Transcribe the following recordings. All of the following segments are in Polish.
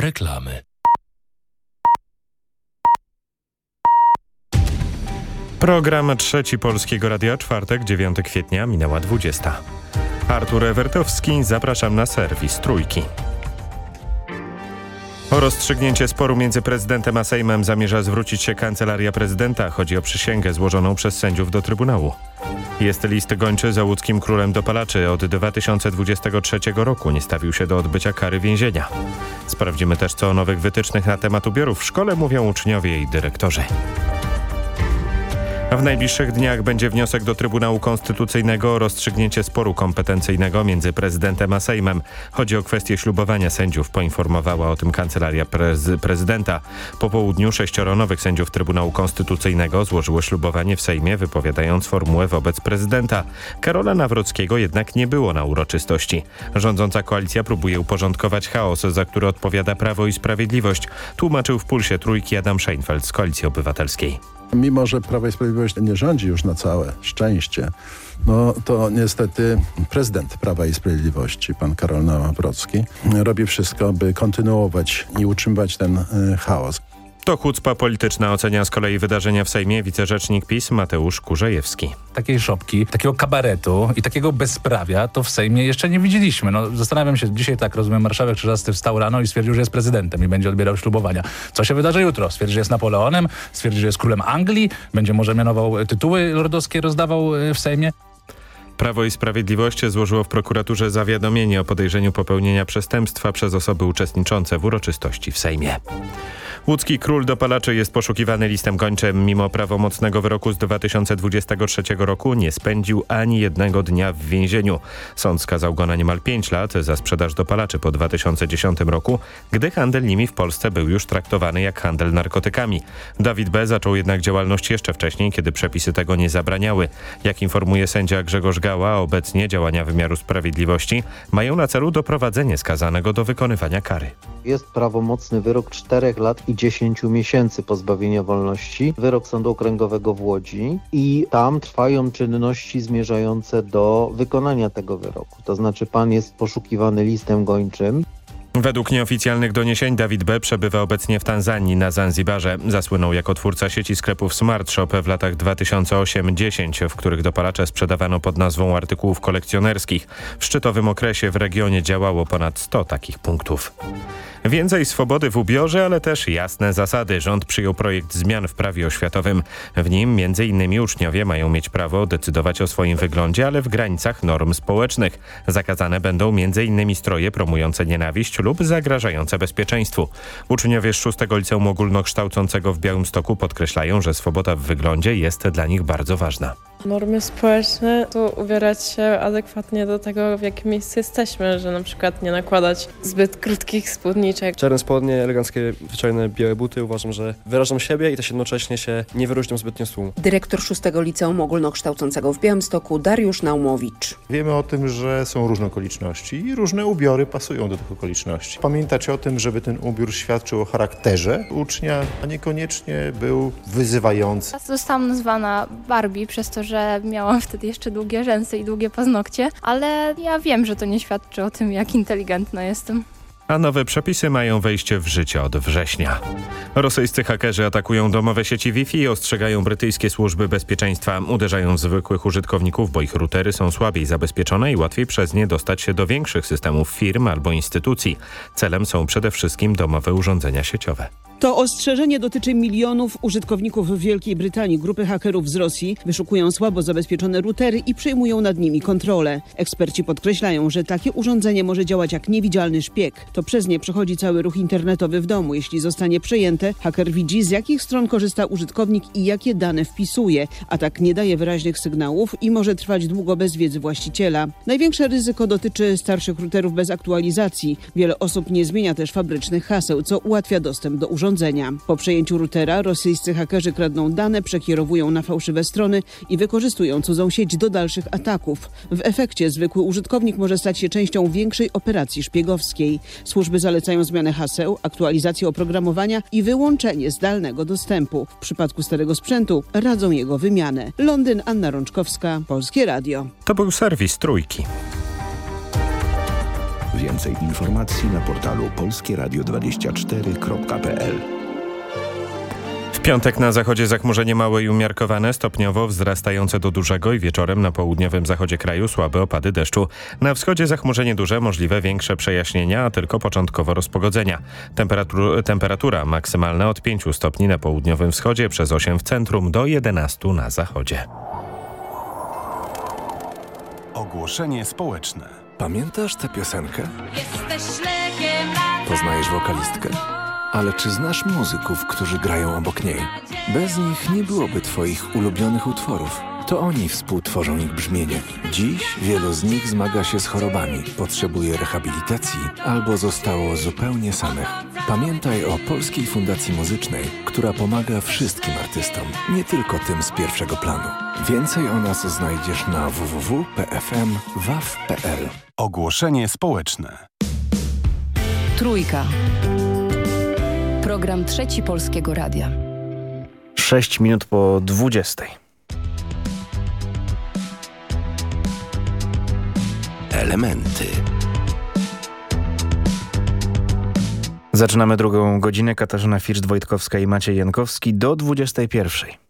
Reklamy. Program Trzeci Polskiego Radia, czwartek, 9 kwietnia, minęła 20. Artur Ewertowski, zapraszam na serwis Trójki. O rozstrzygnięcie sporu między prezydentem a Sejmem zamierza zwrócić się Kancelaria Prezydenta. Chodzi o przysięgę złożoną przez sędziów do Trybunału. Jest list gończy za łódzkim królem dopalaczy. Od 2023 roku nie stawił się do odbycia kary więzienia. Sprawdzimy też, co o nowych wytycznych na temat ubiorów w szkole mówią uczniowie i dyrektorzy. W najbliższych dniach będzie wniosek do Trybunału Konstytucyjnego o rozstrzygnięcie sporu kompetencyjnego między prezydentem a Sejmem. Chodzi o kwestię ślubowania sędziów, poinformowała o tym kancelaria prez prezydenta. Po południu sześcioro nowych sędziów Trybunału Konstytucyjnego złożyło ślubowanie w Sejmie, wypowiadając formułę wobec prezydenta. Karola Nawrockiego jednak nie było na uroczystości. Rządząca koalicja próbuje uporządkować chaos, za który odpowiada Prawo i Sprawiedliwość, tłumaczył w Pulsie Trójki Adam Scheinfeld z Koalicji Obywatelskiej. Mimo, że Prawo i Sprawiedliwość nie rządzi już na całe szczęście, no to niestety prezydent Prawa i Sprawiedliwości, pan Karol Nawrocki, robi wszystko, by kontynuować i utrzymywać ten y, chaos. To chucpa polityczna ocenia z kolei wydarzenia w Sejmie wicerzecznik PiS Mateusz Kurzejewski. Takiej szopki, takiego kabaretu i takiego bezprawia to w Sejmie jeszcze nie widzieliśmy. No, zastanawiam się, dzisiaj tak rozumiem, marszałek Czerzasty wstał rano i stwierdził, że jest prezydentem i będzie odbierał ślubowania. Co się wydarzy jutro? Stwierdzi, że jest Napoleonem, stwierdzi, że jest królem Anglii, będzie może mianował tytuły lordowskie, rozdawał e, w Sejmie. Prawo i Sprawiedliwość złożyło w prokuraturze zawiadomienie o podejrzeniu popełnienia przestępstwa przez osoby uczestniczące w uroczystości w Sejmie. Łódzki król dopalaczy jest poszukiwany listem gończym. Mimo prawomocnego wyroku z 2023 roku nie spędził ani jednego dnia w więzieniu. Sąd skazał go na niemal 5 lat za sprzedaż dopalaczy po 2010 roku, gdy handel nimi w Polsce był już traktowany jak handel narkotykami. Dawid B. zaczął jednak działalność jeszcze wcześniej, kiedy przepisy tego nie zabraniały. Jak informuje sędzia Grzegorz Gała, obecnie działania wymiaru sprawiedliwości mają na celu doprowadzenie skazanego do wykonywania kary. Jest prawomocny wyrok 4 lat i 10 miesięcy pozbawienia wolności, wyrok Sądu Okręgowego w Łodzi i tam trwają czynności zmierzające do wykonania tego wyroku. To znaczy pan jest poszukiwany listem gończym. Według nieoficjalnych doniesień Dawid B. przebywa obecnie w Tanzanii na Zanzibarze. Zasłynął jako twórca sieci sklepów Smart Shop w latach 2008-10, w których dopalacze sprzedawano pod nazwą artykułów kolekcjonerskich. W szczytowym okresie w regionie działało ponad 100 takich punktów. Więcej swobody w ubiorze, ale też jasne zasady. Rząd przyjął projekt zmian w prawie oświatowym. W nim m.in. uczniowie mają mieć prawo decydować o swoim wyglądzie, ale w granicach norm społecznych. Zakazane będą m.in. stroje promujące nienawiść lub zagrażające bezpieczeństwu. Uczniowie z 6 Liceum Ogólnokształcącego w Białymstoku podkreślają, że swoboda w wyglądzie jest dla nich bardzo ważna. Normy społeczne to ubierać się adekwatnie do tego, w jakim miejscu jesteśmy, że na przykład nie nakładać zbyt krótkich spódniczek. Czarne spodnie, eleganckie, zwyczajne białe buty uważam, że wyrażą siebie i też jednocześnie się nie wyróżnią zbytnio z tłumu. Dyrektor 6 Liceum Ogólnokształcącego w Białymstoku Dariusz Naumowicz. Wiemy o tym, że są różne okoliczności i różne ubiory pasują do tych okoliczności. Pamiętać o tym, żeby ten ubiór świadczył o charakterze ucznia, a niekoniecznie był wyzywający. Zostałam nazwana Barbie przez to, że miałam wtedy jeszcze długie rzęsy i długie paznokcie, ale ja wiem, że to nie świadczy o tym, jak inteligentna jestem. A nowe przepisy mają wejście w życie od września. Rosyjscy hakerzy atakują domowe sieci Wi-Fi i ostrzegają brytyjskie służby bezpieczeństwa. Uderzają w zwykłych użytkowników, bo ich routery są słabiej zabezpieczone i łatwiej przez nie dostać się do większych systemów firm albo instytucji. Celem są przede wszystkim domowe urządzenia sieciowe. To ostrzeżenie dotyczy milionów użytkowników w Wielkiej Brytanii. Grupy hakerów z Rosji wyszukują słabo zabezpieczone routery i przejmują nad nimi kontrolę. Eksperci podkreślają, że takie urządzenie może działać jak niewidzialny szpieg. To przez nie przechodzi cały ruch internetowy w domu. Jeśli zostanie przejęte, haker widzi z jakich stron korzysta użytkownik i jakie dane wpisuje. Atak nie daje wyraźnych sygnałów i może trwać długo bez wiedzy właściciela. Największe ryzyko dotyczy starszych routerów bez aktualizacji. Wiele osób nie zmienia też fabrycznych haseł, co ułatwia dostęp do urządzenia urządzenia. Po przejęciu routera rosyjscy hakerzy kradną dane, przekierowują na fałszywe strony i wykorzystują cudzą sieć do dalszych ataków. W efekcie zwykły użytkownik może stać się częścią większej operacji szpiegowskiej. Służby zalecają zmianę haseł, aktualizację oprogramowania i wyłączenie zdalnego dostępu. W przypadku starego sprzętu radzą jego wymianę. Londyn, Anna Rączkowska, Polskie Radio. To był serwis Trójki. Więcej informacji na portalu polskieradio24.pl W piątek na zachodzie zachmurzenie małe i umiarkowane, stopniowo wzrastające do dużego i wieczorem na południowym zachodzie kraju słabe opady deszczu. Na wschodzie zachmurzenie duże, możliwe większe przejaśnienia, a tylko początkowo rozpogodzenia. Temperatur, temperatura maksymalna od 5 stopni na południowym wschodzie, przez 8 w centrum do 11 na zachodzie. Ogłoszenie społeczne. Pamiętasz tę piosenkę? Poznajesz wokalistkę? Ale czy znasz muzyków, którzy grają obok niej? Bez nich nie byłoby twoich ulubionych utworów. To oni współtworzą ich brzmienie. Dziś wielu z nich zmaga się z chorobami, potrzebuje rehabilitacji albo zostało zupełnie samych. Pamiętaj o Polskiej Fundacji Muzycznej, która pomaga wszystkim artystom, nie tylko tym z pierwszego planu. Więcej o nas znajdziesz na www.pfm.waw.pl. Ogłoszenie społeczne. Trójka. Program Trzeci Polskiego Radia. 6 minut po 20. Elementy. Zaczynamy drugą godzinę. Katarzyna Fircz-Wojtkowska i Maciej Jankowski do 21.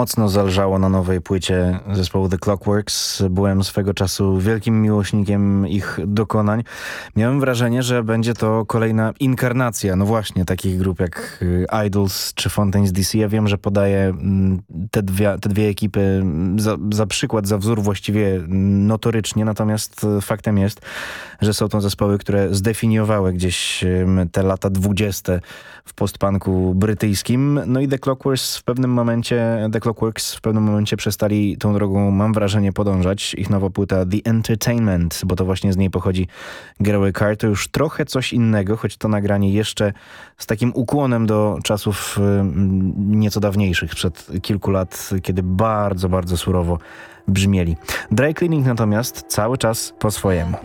mocno zależało na nowej płycie zespołu The Clockworks. Byłem swego czasu wielkim miłośnikiem ich dokonań. Miałem wrażenie, że będzie to kolejna inkarnacja, no właśnie, takich grup jak y, Idols czy Fontaines DC. Ja wiem, że podaję mm, te dwie, te dwie ekipy mm, za, za przykład, za wzór właściwie notorycznie, natomiast y, faktem jest, że są to zespoły, które zdefiniowały gdzieś te lata dwudzieste w postpunku brytyjskim. No i The Clockworks w pewnym momencie, The Clockworks w pewnym momencie przestali tą drogą, mam wrażenie, podążać. Ich nowa płyta The Entertainment, bo to właśnie z niej pochodzi Getaway Car, to już trochę coś innego, choć to nagranie jeszcze z takim ukłonem do czasów ym, nieco dawniejszych, przed kilku lat, kiedy bardzo, bardzo surowo brzmieli. Dry Cleaning natomiast cały czas po swojemu.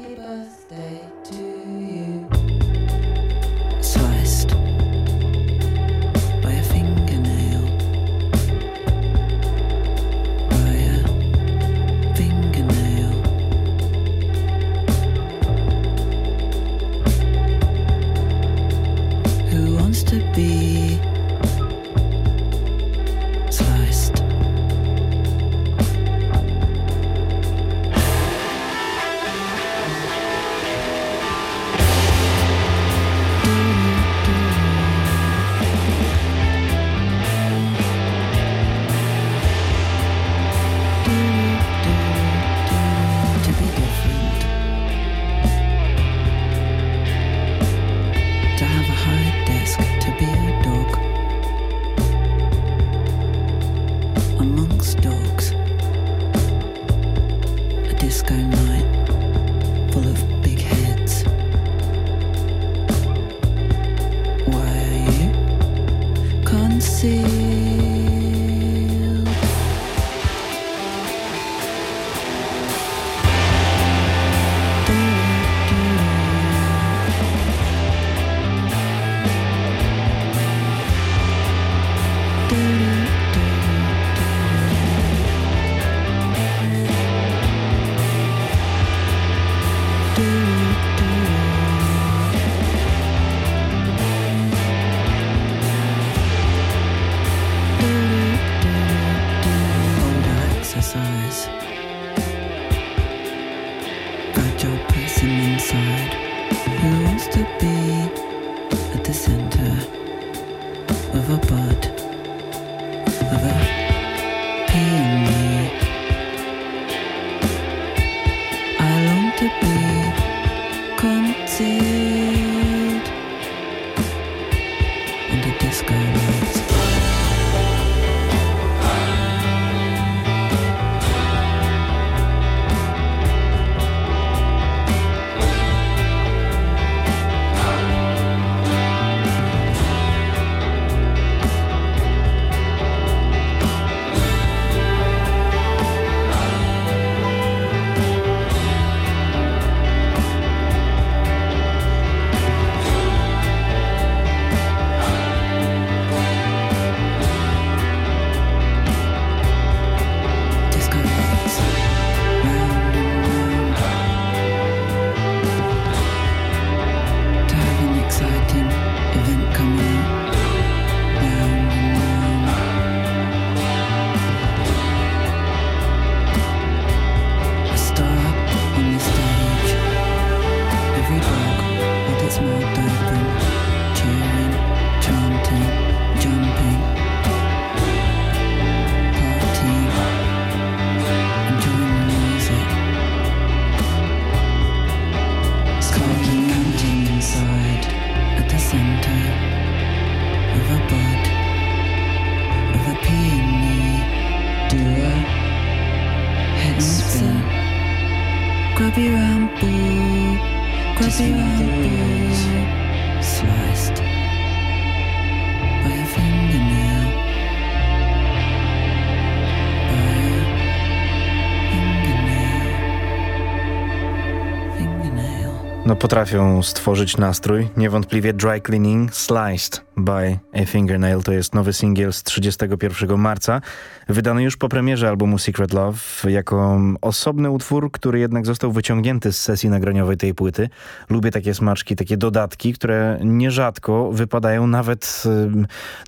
Potrafią stworzyć nastrój. Niewątpliwie Dry Cleaning Sliced by a Fingernail to jest nowy singiel z 31 marca, wydany już po premierze albumu Secret Love jako osobny utwór, który jednak został wyciągnięty z sesji nagraniowej tej płyty. Lubię takie smaczki, takie dodatki, które nierzadko wypadają nawet,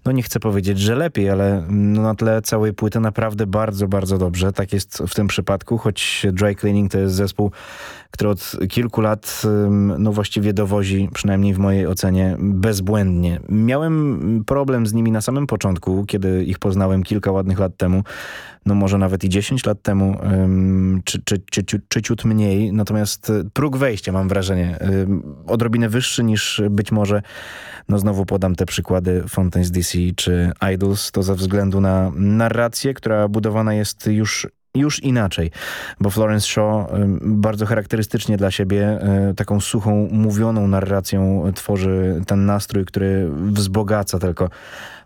no nie chcę powiedzieć, że lepiej, ale no na tle całej płyty naprawdę bardzo, bardzo dobrze. Tak jest w tym przypadku, choć Dry Cleaning to jest zespół, który od kilku lat no właściwie dowozi, przynajmniej w mojej ocenie, bezbłędnie. Miałem problem z nimi na samym początku, kiedy ich poznałem kilka ładnych lat temu, no może nawet i 10 lat temu, czy, czy, czy, czy, ciut mniej. Natomiast y, próg wejścia, mam wrażenie, odrobinę wyższy niż być może, no znowu podam te przykłady Fontaines DC czy Idols, to ze względu na narrację, która budowana jest już już inaczej, bo Florence Shaw bardzo charakterystycznie dla siebie y, taką suchą, mówioną narracją tworzy ten nastrój, który wzbogaca tylko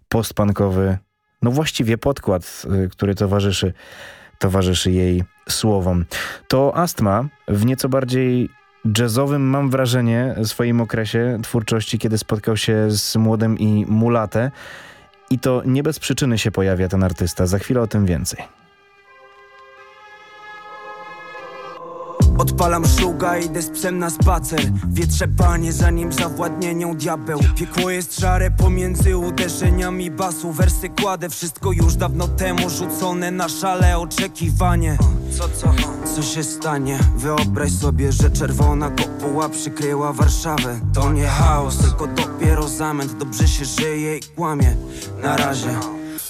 postpunkowy, no właściwie podkład, y, który towarzyszy, towarzyszy jej słowom. To Astma w nieco bardziej jazzowym, mam wrażenie, swoim okresie twórczości, kiedy spotkał się z Młodym i Mulate. I to nie bez przyczyny się pojawia ten artysta. Za chwilę o tym więcej. Odpalam szluga, idę z psem na spacer. Wietrze panie, zanim zawładnie nią diabeł. Piekło jest szare pomiędzy uderzeniami basu. Wersy kładę, wszystko już dawno temu rzucone na szale oczekiwanie. Co, co, co się stanie? Wyobraź sobie, że czerwona kopuła przykryła Warszawę. To nie chaos, tylko dopiero zamęt. Dobrze się żyje i kłamie. Na razie.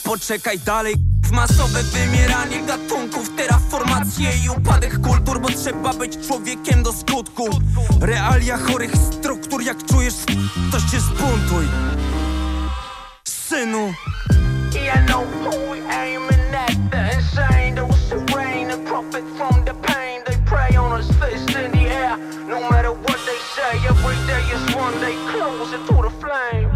Poczekaj dalej Masowe wymieranie gatunków, terraformacje i upadek kultur Bo trzeba być człowiekiem do skutku. Realia chorych struktur, jak czujesz to się zbuntuj. Synu. No what they say, every day is one. Day the flame.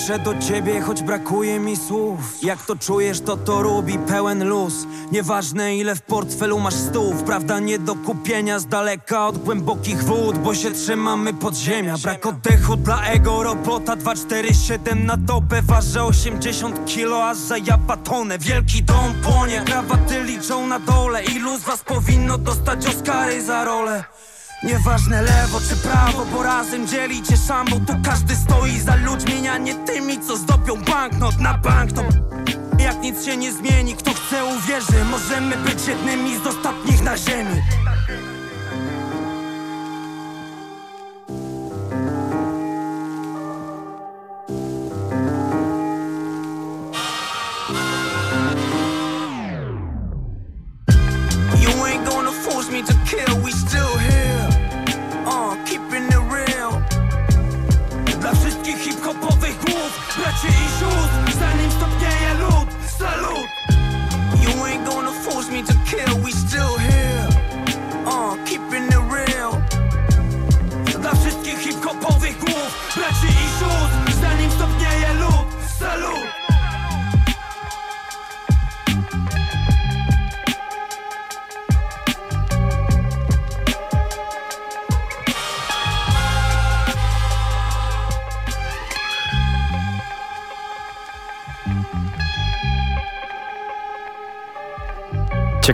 Piszę do ciebie, choć brakuje mi słów. Jak to czujesz, to to robi pełen luz. Nieważne ile w portfelu masz stów Prawda nie do kupienia z daleka od głębokich wód Bo się trzymamy pod ziemia Brak oddechu dla ego robota 247 na dobę Waży 80 kilo, aż zajaba tonę Wielki dom płonie, krawaty liczą na dole. Ilu z was powinno dostać Oscary za rolę Nieważne lewo czy prawo, bo razem dzielicie szambo. Tu każdy stoi za ludźmi, a nie tymi, co zdobią banknot na banknot Jak nic się nie zmieni, kto chce uwierzy. Możemy być jednymi z ostatnich na ziemi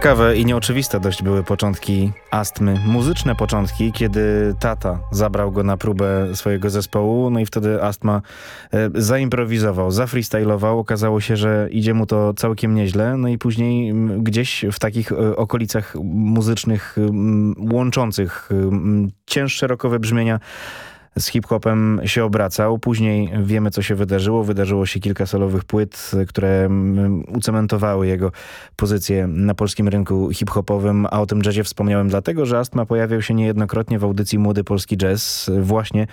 Ciekawe i nieoczywiste dość były początki astmy, muzyczne początki, kiedy tata zabrał go na próbę swojego zespołu, no i wtedy astma e, zaimprowizował, zafreestylował, okazało się, że idzie mu to całkiem nieźle, no i później gdzieś w takich e, okolicach muzycznych łączących cięższe rockowe brzmienia z hip-hopem się obracał. Później wiemy, co się wydarzyło. Wydarzyło się kilka solowych płyt, które mm, ucementowały jego pozycję na polskim rynku hip-hopowym, a o tym jazzie wspomniałem dlatego, że Astma pojawiał się niejednokrotnie w audycji Młody Polski Jazz właśnie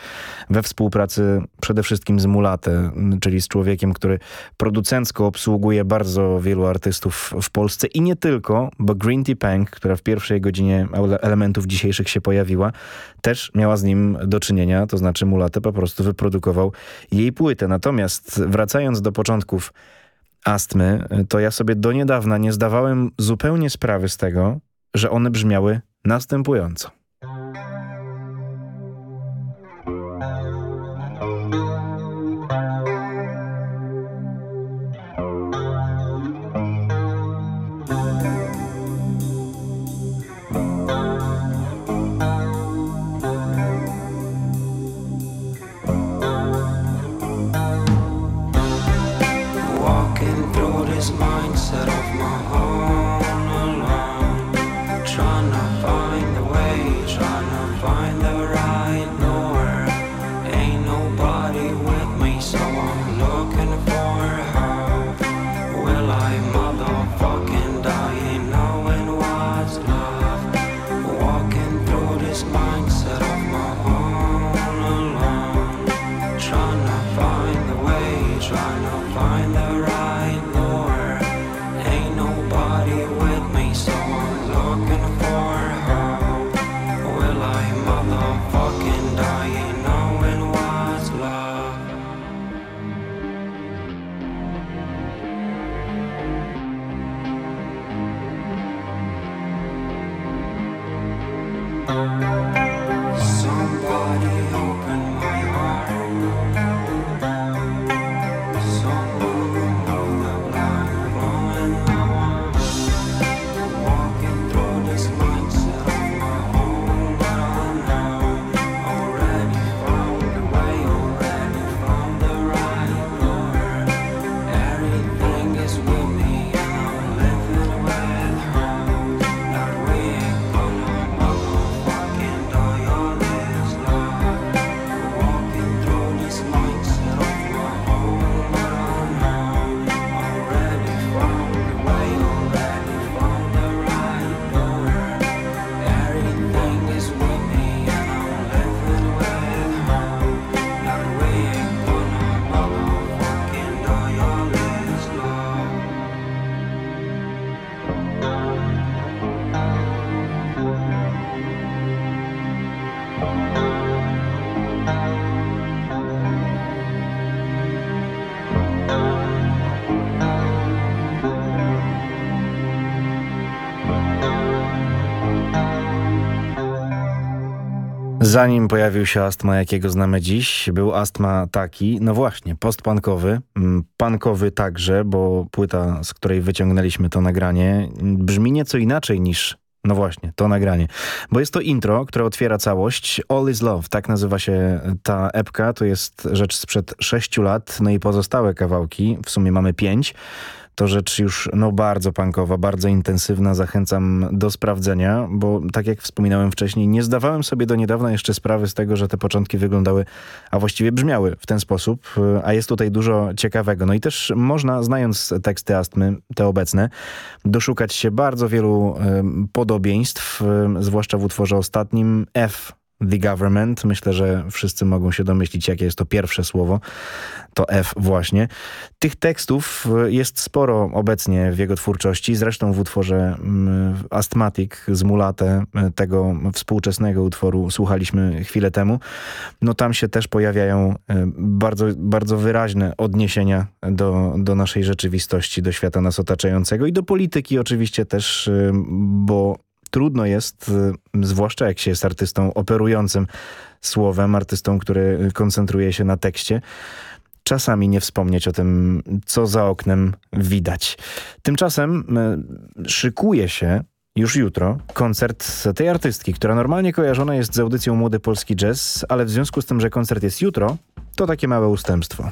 we współpracy przede wszystkim z Mulate, czyli z człowiekiem, który producencko obsługuje bardzo wielu artystów w Polsce i nie tylko, bo Green Tea która w pierwszej godzinie elementów dzisiejszych się pojawiła, też miała z nim do czynienia, to znaczy Mulate po prostu wyprodukował jej płytę. Natomiast wracając do początków astmy, to ja sobie do niedawna nie zdawałem zupełnie sprawy z tego, że one brzmiały następująco. Zanim pojawił się astma, jakiego znamy dziś, był astma taki, no właśnie, postpunkowy, mm, punkowy także, bo płyta, z której wyciągnęliśmy to nagranie, brzmi nieco inaczej niż no właśnie, to nagranie. Bo jest to intro, które otwiera całość. All is Love, tak nazywa się ta epka. To jest rzecz sprzed sześciu lat. No i pozostałe kawałki, w sumie mamy pięć. To rzecz już no bardzo punkowa, bardzo intensywna. Zachęcam do sprawdzenia, bo tak jak wspominałem wcześniej, nie zdawałem sobie do niedawna jeszcze sprawy z tego, że te początki wyglądały, a właściwie brzmiały w ten sposób, a jest tutaj dużo ciekawego. No i też można, znając teksty Astmy, te obecne, doszukać się bardzo wielu em, podobieństw, em, zwłaszcza w utworze ostatnim F The Government. Myślę, że wszyscy mogą się domyślić, jakie jest to pierwsze słowo. To F właśnie. Tych tekstów y, jest sporo obecnie w jego twórczości. Zresztą w utworze mm, Asthmatic z Mulate, y, tego współczesnego utworu słuchaliśmy chwilę temu. No tam się też pojawiają y, bardzo, bardzo wyraźne odniesienia do, do naszej rzeczywistości, do świata nas otaczającego i do polityki oczywiście też, bo trudno jest, y, zwłaszcza jak się jest artystą operującym słowem, artystą, który koncentruje się na tekście, czasami nie wspomnieć o tym, co za oknem widać. Tymczasem y, szykuje się już jutro koncert tej artystki, która normalnie kojarzona jest z audycją Młody Polski Jazz, ale w związku z tym, że koncert jest jutro, to takie małe ustępstwo.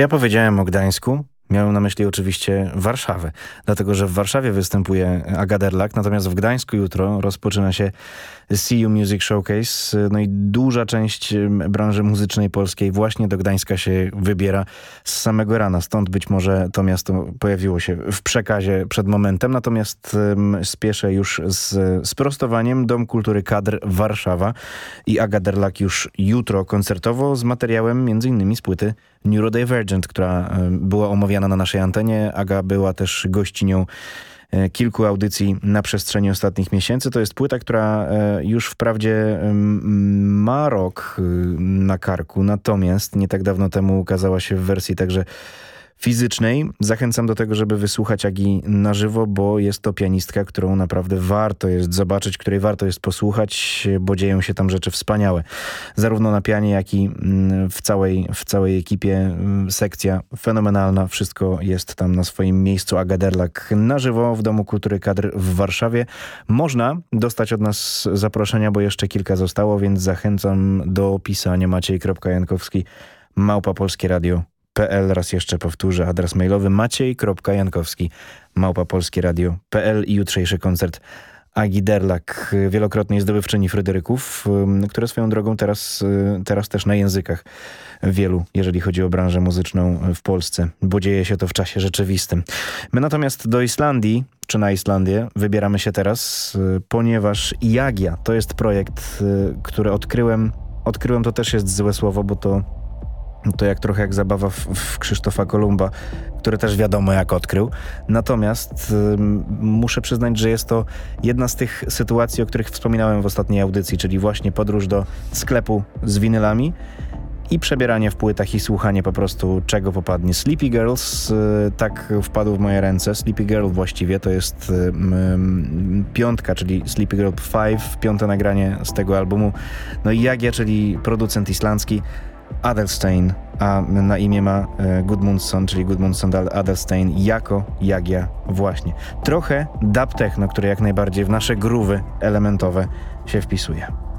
Ja powiedziałem o Gdańsku? Miałem na myśli oczywiście Warszawę, dlatego że w Warszawie występuje Agaderlak, natomiast w Gdańsku jutro rozpoczyna się See You Music Showcase. No i duża część branży muzycznej polskiej właśnie do Gdańska się wybiera z samego rana. Stąd być może to miasto pojawiło się w przekazie przed momentem. Natomiast um, spieszę już z sprostowaniem. Dom Kultury Kadr Warszawa i Agaderlak już jutro koncertowo z materiałem m.in. z płyty Neurodivergent, która um, była omawiana na naszej antenie. Aga była też gościnią kilku audycji na przestrzeni ostatnich miesięcy. To jest płyta, która już wprawdzie ma rok na karku, natomiast nie tak dawno temu ukazała się w wersji także fizycznej. Zachęcam do tego, żeby wysłuchać Agi na żywo, bo jest to pianistka, którą naprawdę warto jest zobaczyć, której warto jest posłuchać, bo dzieją się tam rzeczy wspaniałe. Zarówno na pianie, jak i w całej, w całej ekipie. Sekcja fenomenalna, wszystko jest tam na swoim miejscu. Agaderlak na żywo w Domu Kultury Kadr w Warszawie. Można dostać od nas zaproszenia, bo jeszcze kilka zostało, więc zachęcam do pisania maciej.jankowski małpa polskie radio PL, raz jeszcze powtórzę, adres mailowy maciej.jankowski małpapolskieradio.pl i jutrzejszy koncert Agi Derlak, wielokrotnie zdobywczyni Fryderyków, które swoją drogą teraz, teraz też na językach wielu, jeżeli chodzi o branżę muzyczną w Polsce, bo dzieje się to w czasie rzeczywistym. My natomiast do Islandii, czy na Islandię, wybieramy się teraz, ponieważ Jagia to jest projekt, który odkryłem, odkryłem to też jest złe słowo, bo to to jak trochę jak zabawa w, w, Krzysztofa Kolumba, który też wiadomo jak odkrył. Natomiast y, muszę przyznać, że jest to jedna z tych sytuacji, o których wspominałem w ostatniej audycji, czyli właśnie podróż do sklepu z winylami i przebieranie w płytach i słuchanie po prostu czego popadnie. Sleepy Girls y, tak wpadł w moje ręce. Sleepy Girl właściwie to jest y, piątka, czyli Sleepy Girl 5, piąte nagranie z tego albumu. No i Jagia, czyli producent islandzki, Adelstein, a na imię ma Gudmundsson, czyli Gudmundsson Adelstein jako Jagia właśnie. Trochę dub techno, które jak najbardziej w nasze gruwy elementowe się wpisuje.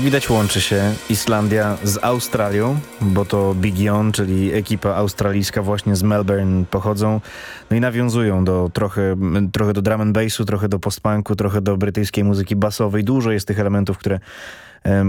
Widać łączy się Islandia z Australią, bo to Big On, czyli ekipa australijska właśnie z Melbourne pochodzą. No i nawiązują do trochę, trochę do drum and bassu, trochę do postpunku, trochę do brytyjskiej muzyki basowej. Dużo jest tych elementów, które,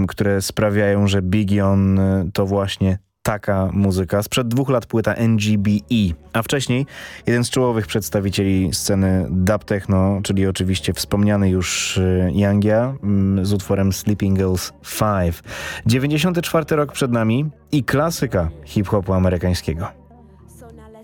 które sprawiają, że Big On e, to właśnie taka muzyka. Sprzed dwóch lat płyta NGBE, a wcześniej jeden z czołowych przedstawicieli sceny dub techno, czyli oczywiście wspomniany już y, Yangia mm, z utworem Sleeping Girls 5. 94 rok przed nami i klasyka hip-hopu amerykańskiego.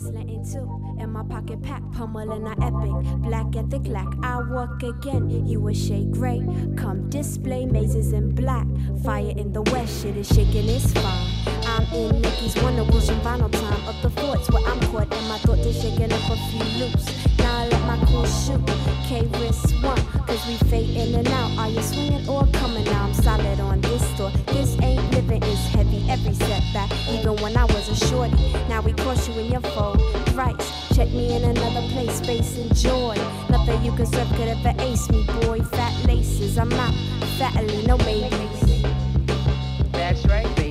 In my pocket pack, pummel and I epic. Black at the clack, I walk again. You a shade gray. Come display mazes in black. Fire in the west, shit is shaking, it's fine. I'm in Nicky's Wonder Wilson vinyl time of the forts where I'm caught and my thoughts is shaking up a few loops. Now I let my cool shoot. K risk one, cause we fade in and out. Are you swinging or coming now? I'm solid on this store. This it's heavy every setback. Even when I was a shorty, now we cross you in your fold. Thrice, check me in another place, space and joy. Nothing you can serve could ever ace me, boy. Fat laces, I'm out. Fatly, no babies. That's right, baby.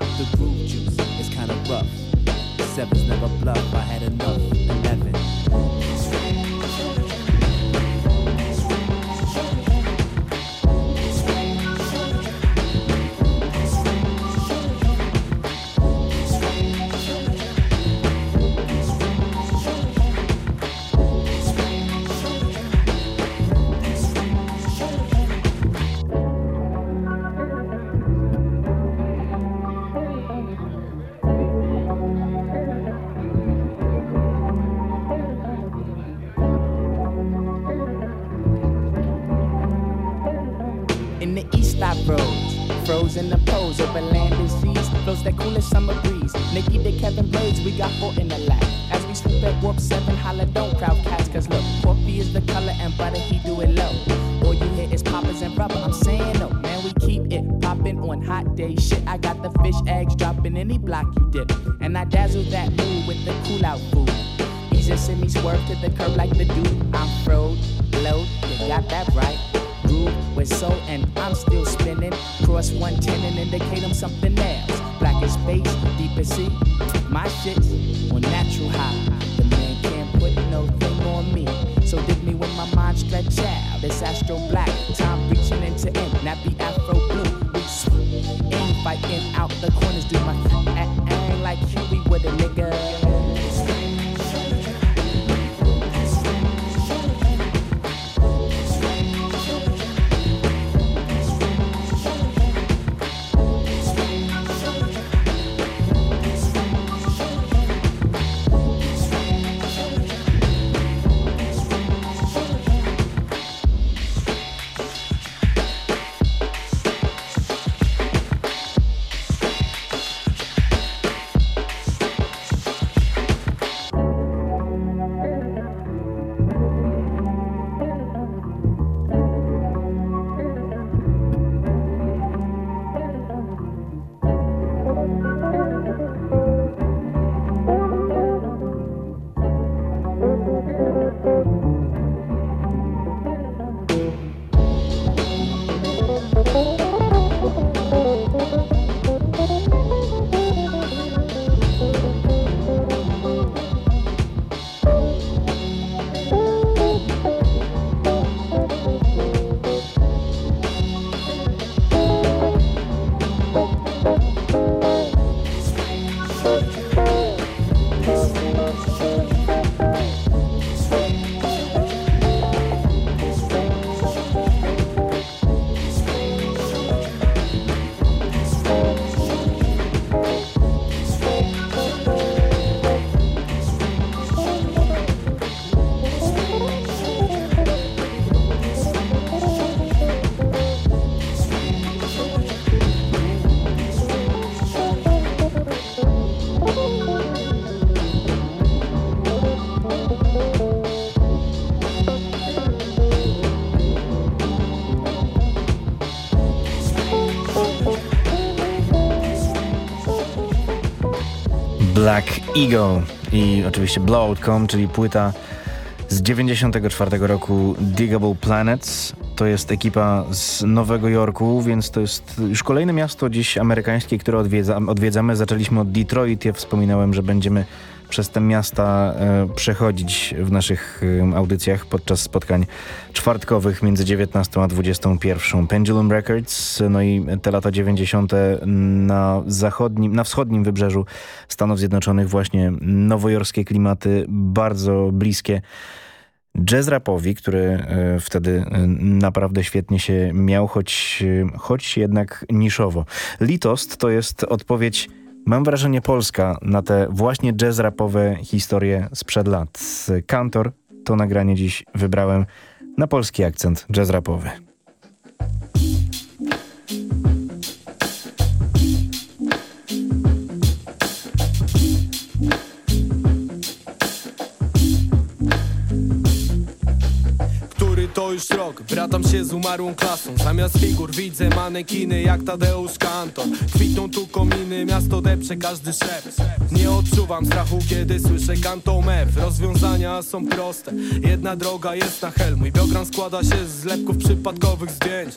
Sip the groove juice, it's kinda rough. Sevens never bluff, I had enough. Black Eagle i oczywiście Blowout.com, czyli płyta z 94 roku Diggable Planets. To jest ekipa z Nowego Jorku, więc to jest już kolejne miasto dziś amerykańskie, które odwiedza, odwiedzamy. Zaczęliśmy od Detroit. Ja wspominałem, że będziemy przez te miasta e, przechodzić w naszych audycjach podczas spotkań czwartkowych między 19 a 21. Pendulum Records, no i te lata 90. na zachodnim, na wschodnim wybrzeżu Stanów Zjednoczonych właśnie nowojorskie klimaty, bardzo bliskie jazz rapowi, który e, wtedy e, naprawdę świetnie się miał, choć, choć jednak niszowo. Litost to jest odpowiedź Mam wrażenie Polska na te właśnie jazz rapowe historie sprzed lat. Kantor to nagranie dziś wybrałem na polski akcent jazz rapowy. Już rok, bratam się z umarłą klasą. Zamiast figur widzę manekiny jak Tadeusz Kantor. Kwitną tu kominy, miasto depcze każdy szep. Nie odczuwam strachu, kiedy słyszę kantą mew. Rozwiązania są proste, jedna droga jest na hel. Mój biogran składa się z zlepków przypadkowych zdjęć.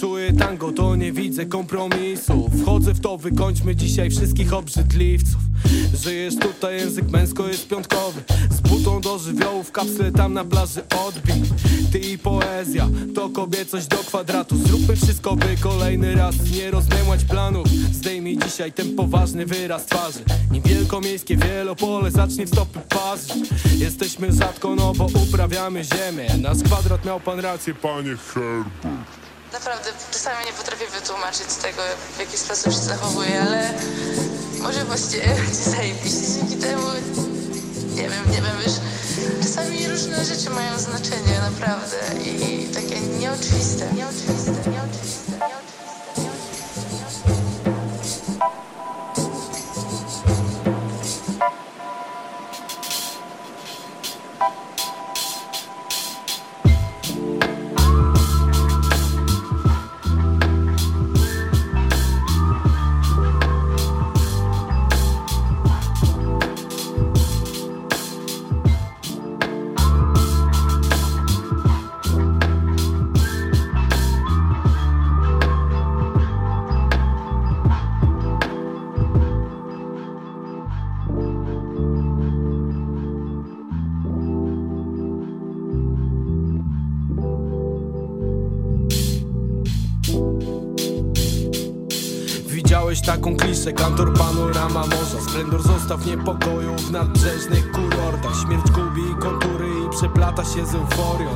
Czuję tango, to nie widzę kompromisu. Wchodzę w to, wykończmy dzisiaj wszystkich obrzydliwców. Żyjesz tutaj, język męsko jest piątkowy. Z butą do żywiołów, kapsle tam na plaży odbij. Ty i poezja, to kobiecość do kwadratu. Zróbmy wszystko, by kolejny raz nie rozmęłać planów Zdejmij dzisiaj ten poważny wyraz twarzy. Nim wielkomiejskie wielopole zacznie w stopy parzyć Jesteśmy rzadko, no bo uprawiamy ziemię. Nasz kwadrat miał pan rację, panie Herbert. Naprawdę czasami nie potrafię wytłumaczyć tego, w jaki sposób się zachowuję, ale może właśnie ci zajebiście dzięki temu. Nie wiem, nie wiem, wiesz, czasami różne rzeczy mają znaczenie, naprawdę i takie nieoczywiste, nieoczywiste, nieoczywiste. Się z euforią.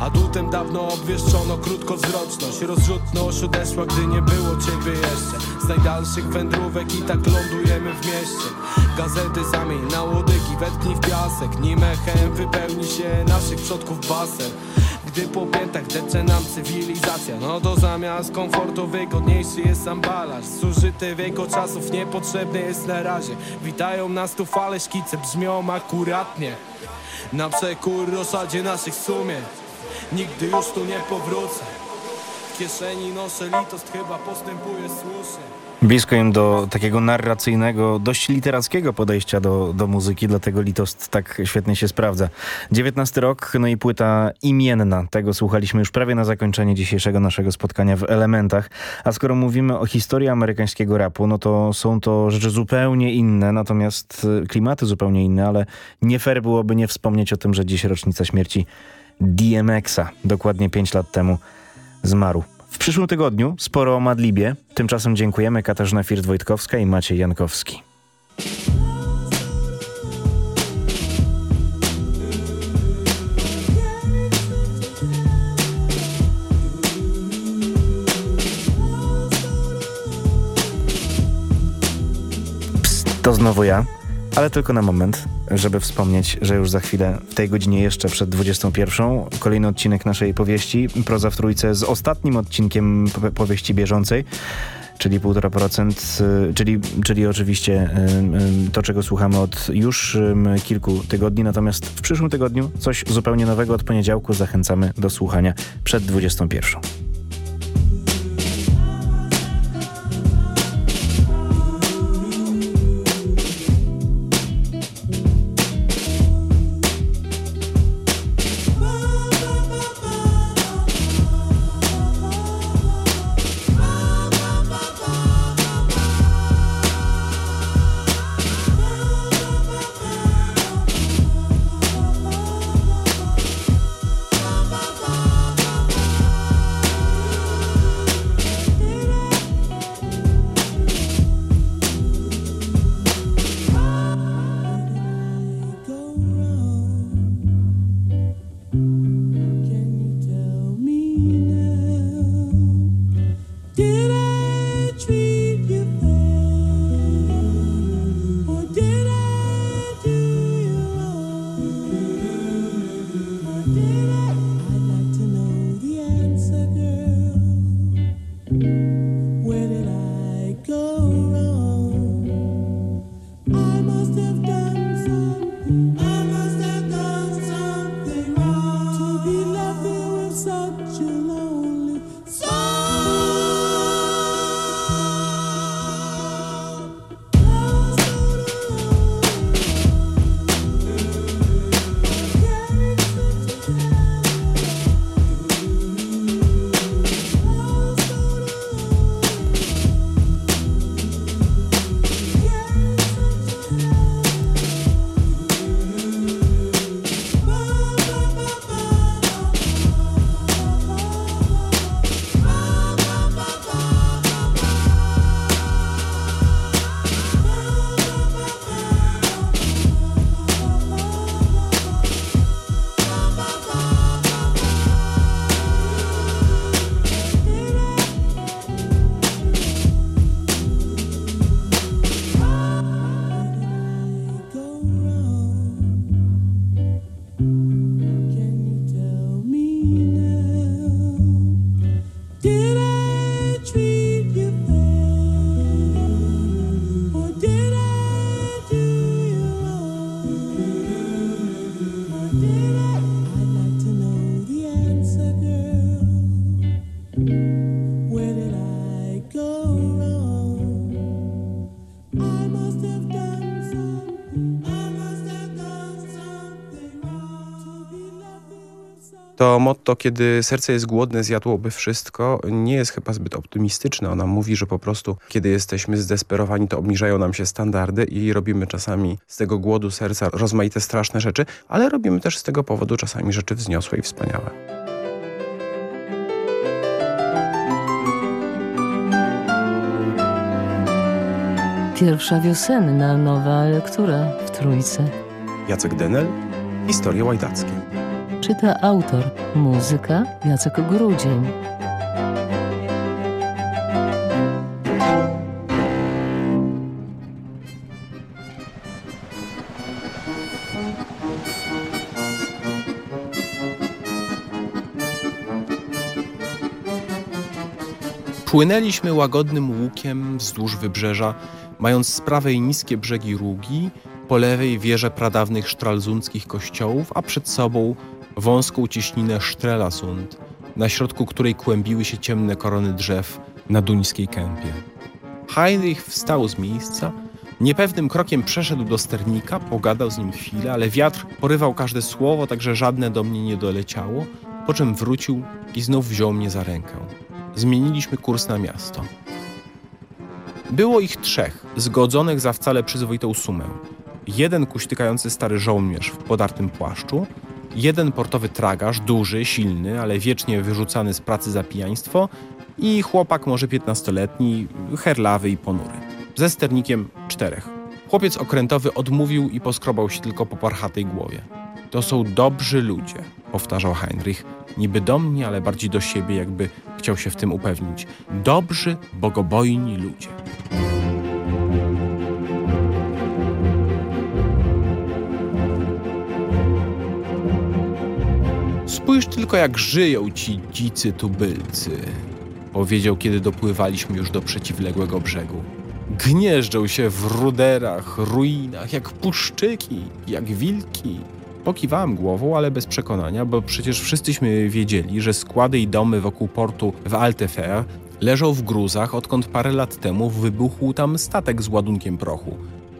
Adutem dawno obwieszczono krótkowzroczność. Rozrzutność odeszła, gdy nie było ciebie jeszcze. Z najdalszych wędrówek i tak lądujemy w mieście. Gazety zamień na łodygi, wetknij w piasek. Nim echem wypełni się naszych przodków basen. Gdy po piętach depcze nam cywilizacja No to zamiast komfortu wygodniejszy jest sam Zużyty wieko czasów niepotrzebny jest na razie. Witają nas tu fale, szkice brzmią akuratnie Na przekór rosadzie naszych sumień Nigdy już tu nie powrócę. W kieszeni noszę litost, chyba postępuję słusznie Blisko im do takiego narracyjnego, dość literackiego podejścia do, do muzyki, dlatego Litost tak świetnie się sprawdza. 19 rok, no i płyta imienna. Tego słuchaliśmy już prawie na zakończenie dzisiejszego naszego spotkania w Elementach. A skoro mówimy o historii amerykańskiego rapu, no to są to rzeczy zupełnie inne, natomiast y, klimaty zupełnie inne, ale nie fair byłoby nie wspomnieć o tym, że dziś rocznica śmierci DMX-a. Dokładnie 5 lat temu zmarł. W przyszłym tygodniu sporo o Madlibie. Tymczasem dziękujemy Katarzyna First-Wojtkowska i Maciej Jankowski. To znowu ja, ale tylko na moment, żeby wspomnieć, że już za chwilę w tej godzinie jeszcze przed 21 kolejny odcinek naszej powieści Proza w Trójce z ostatnim odcinkiem po powieści bieżącej czyli 1,5%, y, czyli, czyli oczywiście y, y, to, czego słuchamy od już kilku tygodni, natomiast w przyszłym tygodniu coś zupełnie nowego od poniedziałku zachęcamy do słuchania przed 21. To motto, kiedy serce jest głodne, zjadłoby wszystko, nie jest chyba zbyt optymistyczne. Ona mówi, że po prostu, kiedy jesteśmy zdesperowani, to obniżają nam się standardy i robimy czasami z tego głodu serca rozmaite straszne rzeczy, ale robimy też z tego powodu czasami rzeczy wzniosłe i wspaniałe. Pierwsza wiosenna nowa lektura w Trójce. Jacek Denel, Historie łajdackie. Czyta autor, muzyka Jacek Grudzień. Płynęliśmy łagodnym łukiem wzdłuż wybrzeża, mając z prawej niskie brzegi Rugi, po lewej wieże pradawnych sztralzunckich kościołów, a przed sobą wąską cieśninę Strelasund, na środku której kłębiły się ciemne korony drzew na duńskiej kępie. Heinrich wstał z miejsca, niepewnym krokiem przeszedł do sternika, pogadał z nim chwilę, ale wiatr porywał każde słowo, tak że żadne do mnie nie doleciało, po czym wrócił i znów wziął mnie za rękę. Zmieniliśmy kurs na miasto. Było ich trzech, zgodzonych za wcale przyzwoitą sumę. Jeden kuśtykający stary żołnierz w podartym płaszczu, jeden portowy tragarz, duży, silny, ale wiecznie wyrzucany z pracy za pijaństwo i chłopak może piętnastoletni, herlawy i ponury. Ze sternikiem czterech. Chłopiec okrętowy odmówił i poskrobał się tylko po parchatej głowie. To są dobrzy ludzie, powtarzał Heinrich, niby do mnie, ale bardziej do siebie, jakby chciał się w tym upewnić. Dobrzy, bogobojni ludzie. Spójrz tylko, jak żyją ci dzicy tubylcy, powiedział, kiedy dopływaliśmy już do przeciwległego brzegu. Gnieżdżą się w ruderach, ruinach, jak puszczyki, jak wilki. Pokiwałem głową, ale bez przekonania, bo przecież wszyscyśmy wiedzieli, że składy i domy wokół portu w Altefer leżą w gruzach, odkąd parę lat temu wybuchł tam statek z ładunkiem prochu.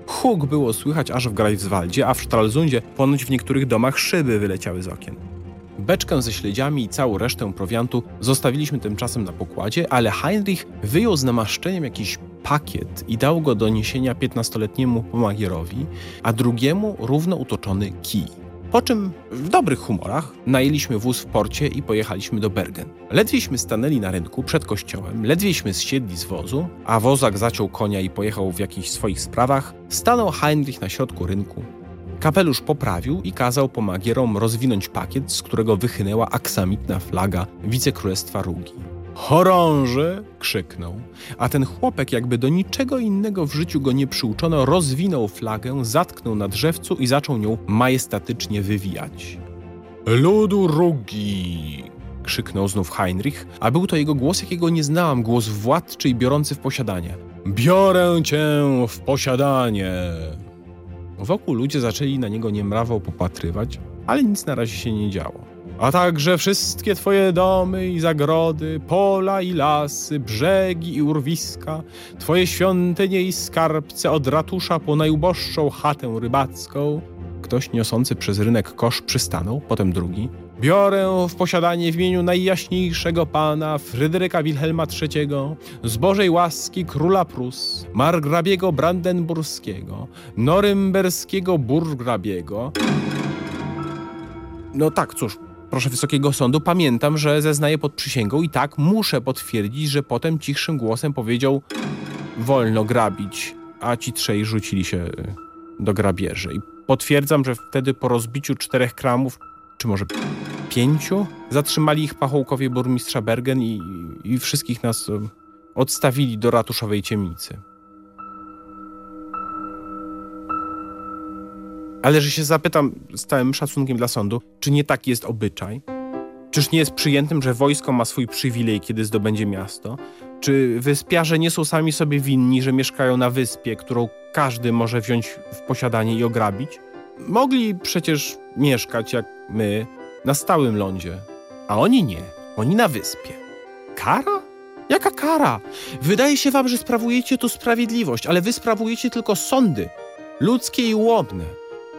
Huk było słychać aż w Greifswaldzie, a w Stralsundzie ponoć w niektórych domach szyby wyleciały z okien. Beczkę ze śledziami i całą resztę prowiantu zostawiliśmy tymczasem na pokładzie, ale Heinrich wyjął z namaszczeniem jakiś pakiet i dał go do niesienia 15-letniemu pomagierowi, a drugiemu równo utoczony kij. Po czym w dobrych humorach najęliśmy wóz w porcie i pojechaliśmy do Bergen. Ledwieśmy stanęli na rynku przed kościołem, ledwieśmy zsiedli z wozu, a wozak zaciął konia i pojechał w jakichś swoich sprawach, stanął Heinrich na środku rynku. Kapelusz poprawił i kazał pomagierom rozwinąć pakiet, z którego wychynęła aksamitna flaga wicekrólestwa Rugi. Chorąże! krzyknął, a ten chłopek, jakby do niczego innego w życiu go nie przyuczono, rozwinął flagę, zatknął na drzewcu i zaczął nią majestatycznie wywijać. Ludu Rugi! krzyknął znów Heinrich, a był to jego głos, jakiego nie znałam, głos władczy i biorący w posiadanie. Biorę cię w posiadanie! Wokół ludzie zaczęli na niego niemrawo popatrywać, ale nic na razie się nie działo. A także wszystkie twoje domy i zagrody, pola i lasy, brzegi i urwiska, twoje świątynie i skarbce od ratusza po najuboższą chatę rybacką. Ktoś niosący przez rynek kosz przystanął, potem drugi. Biorę w posiadanie w imieniu najjaśniejszego pana Fryderyka Wilhelma III, z Bożej łaski króla Prus, margrabiego brandenburskiego, norymberskiego burgrabiego. No tak, cóż, proszę Wysokiego Sądu, pamiętam, że zeznaję pod przysięgą i tak muszę potwierdzić, że potem cichszym głosem powiedział wolno grabić, a ci trzej rzucili się do grabieży. I potwierdzam, że wtedy po rozbiciu czterech kramów, czy może pięciu, zatrzymali ich pachołkowie burmistrza Bergen i, i wszystkich nas e, odstawili do ratuszowej ciemnicy. Ale że się zapytam z całym szacunkiem dla sądu, czy nie taki jest obyczaj? Czyż nie jest przyjętym, że wojsko ma swój przywilej, kiedy zdobędzie miasto? Czy wyspiarze nie są sami sobie winni, że mieszkają na wyspie, którą każdy może wziąć w posiadanie i ograbić? Mogli przecież mieszkać, jak my, na stałym lądzie. A oni nie. Oni na wyspie. Kara? Jaka kara? Wydaje się wam, że sprawujecie tu sprawiedliwość, ale wy sprawujecie tylko sądy. Ludzkie i łobne.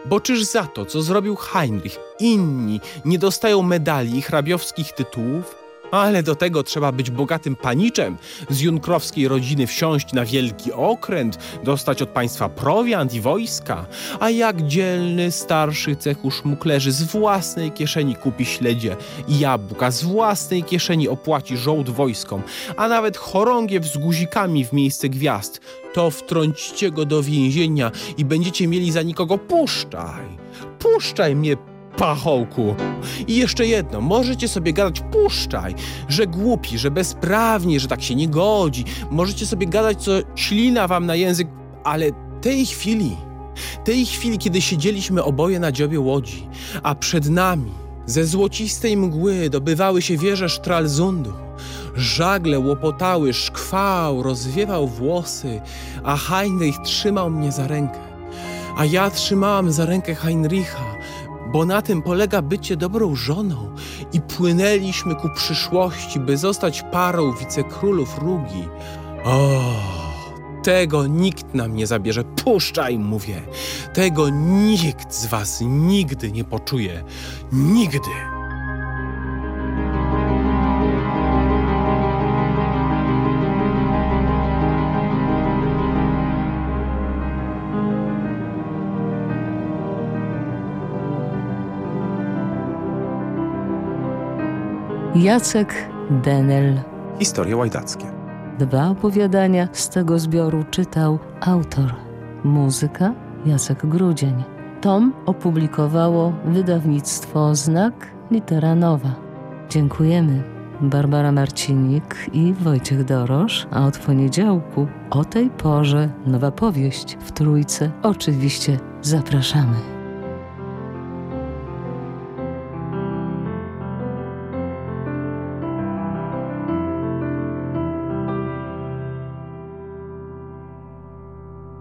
Bo czyż za to, co zrobił Heinrich, inni nie dostają medali i hrabiowskich tytułów? Ale do tego trzeba być bogatym paniczem, z junkrowskiej rodziny wsiąść na wielki okręt, dostać od państwa prowiant i wojska. A jak dzielny, starszy cechu szmuklerzy z własnej kieszeni kupi śledzie i jabłka, z własnej kieszeni opłaci żołd wojskom, a nawet chorągiew z guzikami w miejsce gwiazd, to wtrąćcie go do więzienia i będziecie mieli za nikogo puszczaj. Puszczaj mnie, pachołku. I jeszcze jedno, możecie sobie gadać puszczaj, że głupi, że bezprawnie, że tak się nie godzi. Możecie sobie gadać, co ślina wam na język, ale tej chwili, tej chwili, kiedy siedzieliśmy oboje na dziobie łodzi, a przed nami ze złocistej mgły dobywały się wieże Stralzundu, żagle łopotały, szkwał rozwiewał włosy, a Heinrich trzymał mnie za rękę. A ja trzymałam za rękę Heinricha, bo na tym polega bycie dobrą żoną i płynęliśmy ku przyszłości, by zostać parą wicekrólów Rugi. O, tego nikt nam nie zabierze. Puszczaj, mówię. Tego nikt z was nigdy nie poczuje. Nigdy. Jacek Denel. Historie łajdackie. Dwa opowiadania z tego zbioru czytał autor. Muzyka Jacek Grudzień. Tom opublikowało wydawnictwo Znak Litera Nowa. Dziękujemy. Barbara Marcinik i Wojciech Dorosz, a od poniedziałku o tej porze nowa powieść w Trójce. Oczywiście zapraszamy.